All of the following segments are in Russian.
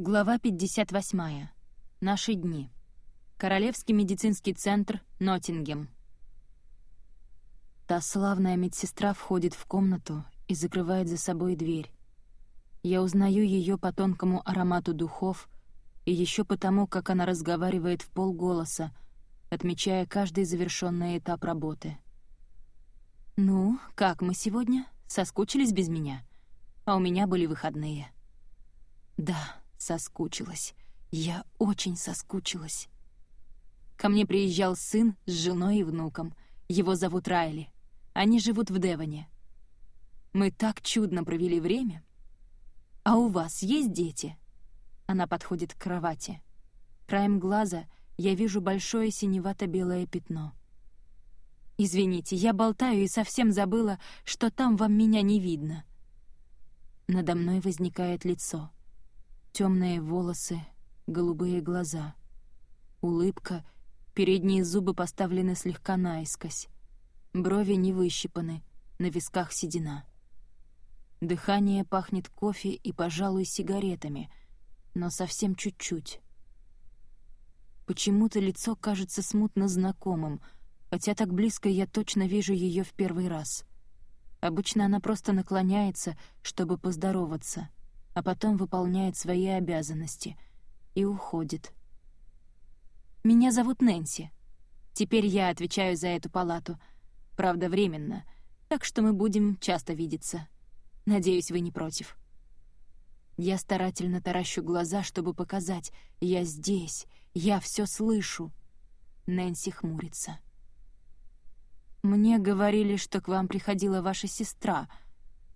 Глава 58. Наши дни. Королевский медицинский центр, Ноттингем. Та славная медсестра входит в комнату и закрывает за собой дверь. Я узнаю ее по тонкому аромату духов и еще потому, как она разговаривает в полголоса, отмечая каждый завершенный этап работы. «Ну, как мы сегодня? Соскучились без меня? А у меня были выходные». «Да, соскучилась. Я очень соскучилась». Ко мне приезжал сын с женой и внуком. Его зовут Райли. Они живут в Девоне. Мы так чудно провели время. А у вас есть дети? Она подходит к кровати. Краем глаза я вижу большое синевато-белое пятно. «Извините, я болтаю и совсем забыла, что там вам меня не видно». Надо мной возникает лицо. Темные волосы, голубые глаза. Улыбка, передние зубы поставлены слегка наискось. Брови не выщипаны, на висках седина. Дыхание пахнет кофе и, пожалуй, сигаретами, но совсем чуть-чуть. Почему-то лицо кажется смутно знакомым, хотя так близко я точно вижу ее в первый раз. Обычно она просто наклоняется, чтобы поздороваться — а потом выполняет свои обязанности и уходит. «Меня зовут Нэнси. Теперь я отвечаю за эту палату. Правда, временно, так что мы будем часто видеться. Надеюсь, вы не против». Я старательно таращу глаза, чтобы показать «я здесь, я все слышу». Нэнси хмурится. «Мне говорили, что к вам приходила ваша сестра»,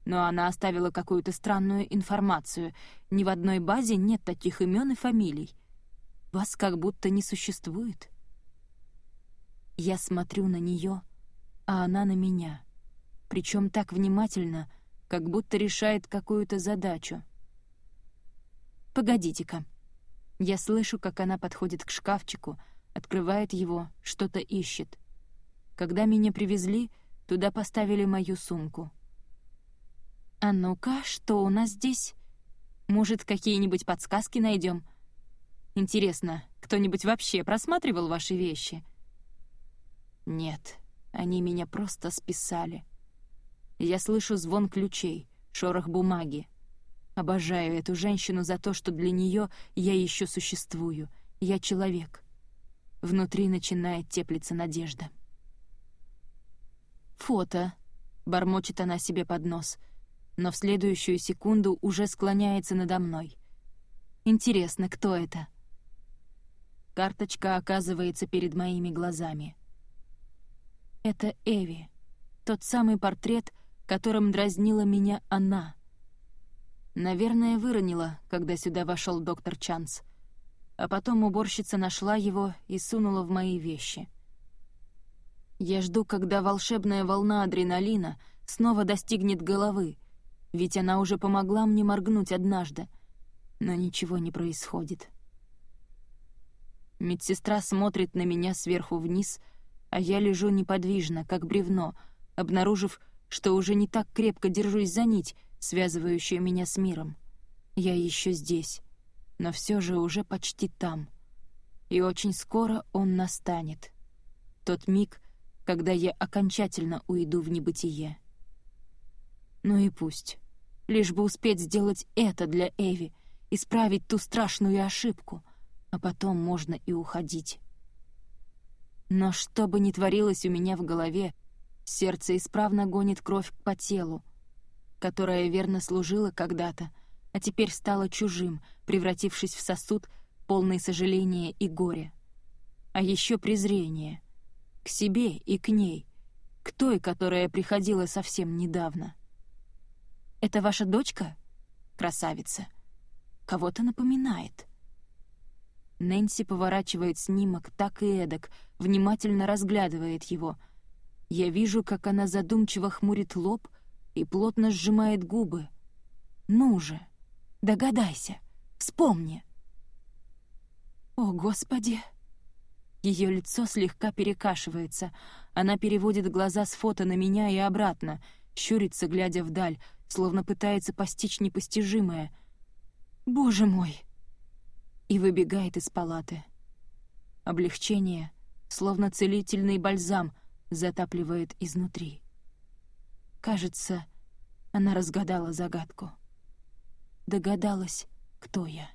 но она оставила какую-то странную информацию. Ни в одной базе нет таких имен и фамилий. Вас как будто не существует. Я смотрю на нее, а она на меня. Причем так внимательно, как будто решает какую-то задачу. «Погодите-ка». Я слышу, как она подходит к шкафчику, открывает его, что-то ищет. Когда меня привезли, туда поставили мою сумку — «А ну-ка, что у нас здесь? Может, какие-нибудь подсказки найдем? Интересно, кто-нибудь вообще просматривал ваши вещи?» «Нет, они меня просто списали. Я слышу звон ключей, шорох бумаги. Обожаю эту женщину за то, что для нее я еще существую. Я человек. Внутри начинает теплиться надежда. «Фото», — бормочет она себе под нос — но в следующую секунду уже склоняется надо мной. Интересно, кто это? Карточка оказывается перед моими глазами. Это Эви, тот самый портрет, которым дразнила меня она. Наверное, выронила, когда сюда вошел доктор Чанс. А потом уборщица нашла его и сунула в мои вещи. Я жду, когда волшебная волна адреналина снова достигнет головы, ведь она уже помогла мне моргнуть однажды, но ничего не происходит. Медсестра смотрит на меня сверху вниз, а я лежу неподвижно, как бревно, обнаружив, что уже не так крепко держусь за нить, связывающую меня с миром. Я еще здесь, но все же уже почти там. И очень скоро он настанет. Тот миг, когда я окончательно уйду в небытие. Ну и пусть лишь бы успеть сделать это для Эви, исправить ту страшную ошибку, а потом можно и уходить. Но что бы ни творилось у меня в голове, сердце исправно гонит кровь по телу, которая верно служила когда-то, а теперь стала чужим, превратившись в сосуд, полный сожаления и горя. А еще презрение. К себе и к ней, к той, которая приходила совсем недавно. «Это ваша дочка?» «Красавица. Кого-то напоминает». Нэнси поворачивает снимок так и эдак, внимательно разглядывает его. Я вижу, как она задумчиво хмурит лоб и плотно сжимает губы. «Ну же, догадайся, вспомни!» «О, Господи!» Ее лицо слегка перекашивается. Она переводит глаза с фото на меня и обратно, щурится, глядя вдаль, словно пытается постичь непостижимое. «Боже мой!» и выбегает из палаты. Облегчение, словно целительный бальзам, затапливает изнутри. Кажется, она разгадала загадку. Догадалась, кто я.